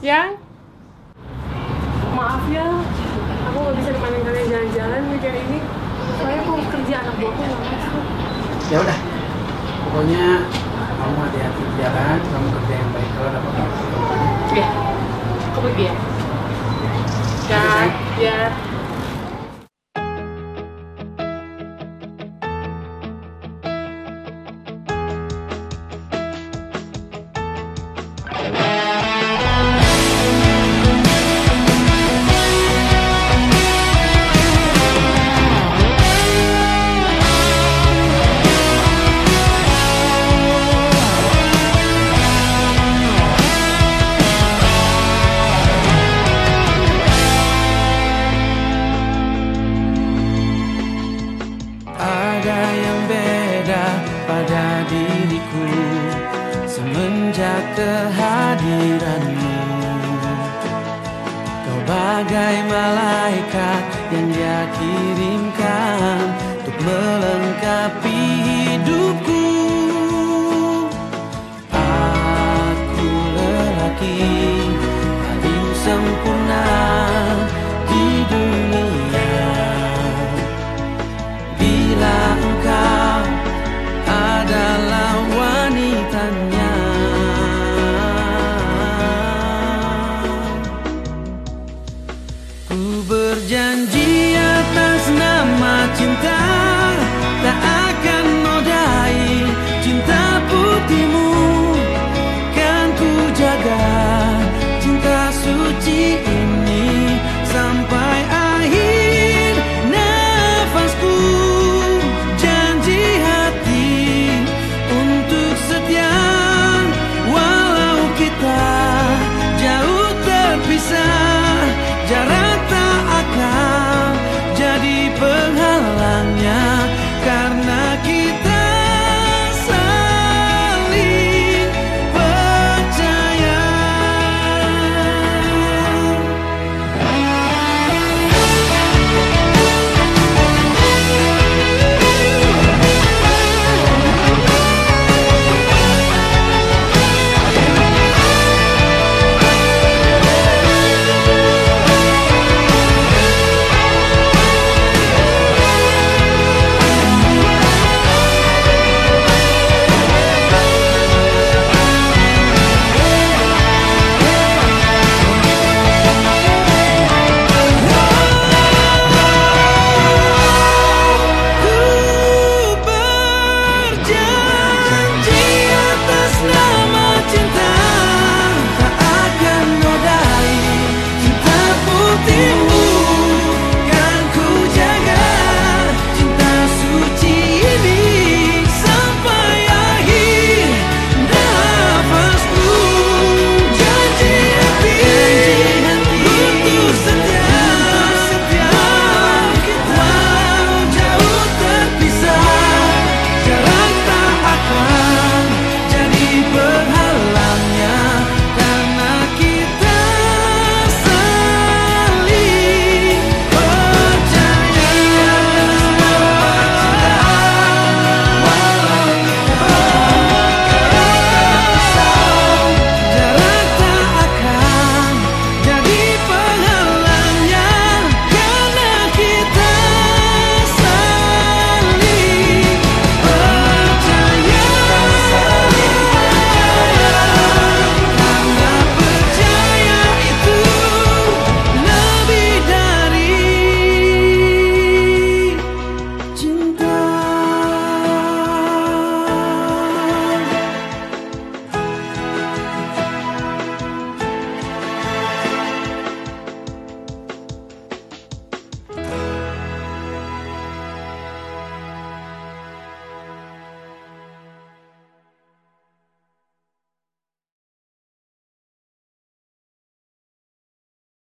Yang maaf ya, aku nggak bisa nemenin kalian jalan-jalan weekend ini. Soalnya aku kerja anak buahku nggak masuk. Ya udah. Pokoknya kamu hati-hati di jalan, kamu kerja yang baik kalau ada apa-apa. Ya, aku pergi ya. Ya, sayang. ya. Ada yang beda pada diriku Semenjak kehadiranmu. Kau bagai malaikat yang dia kirimkan Untuk melengkapi hidupku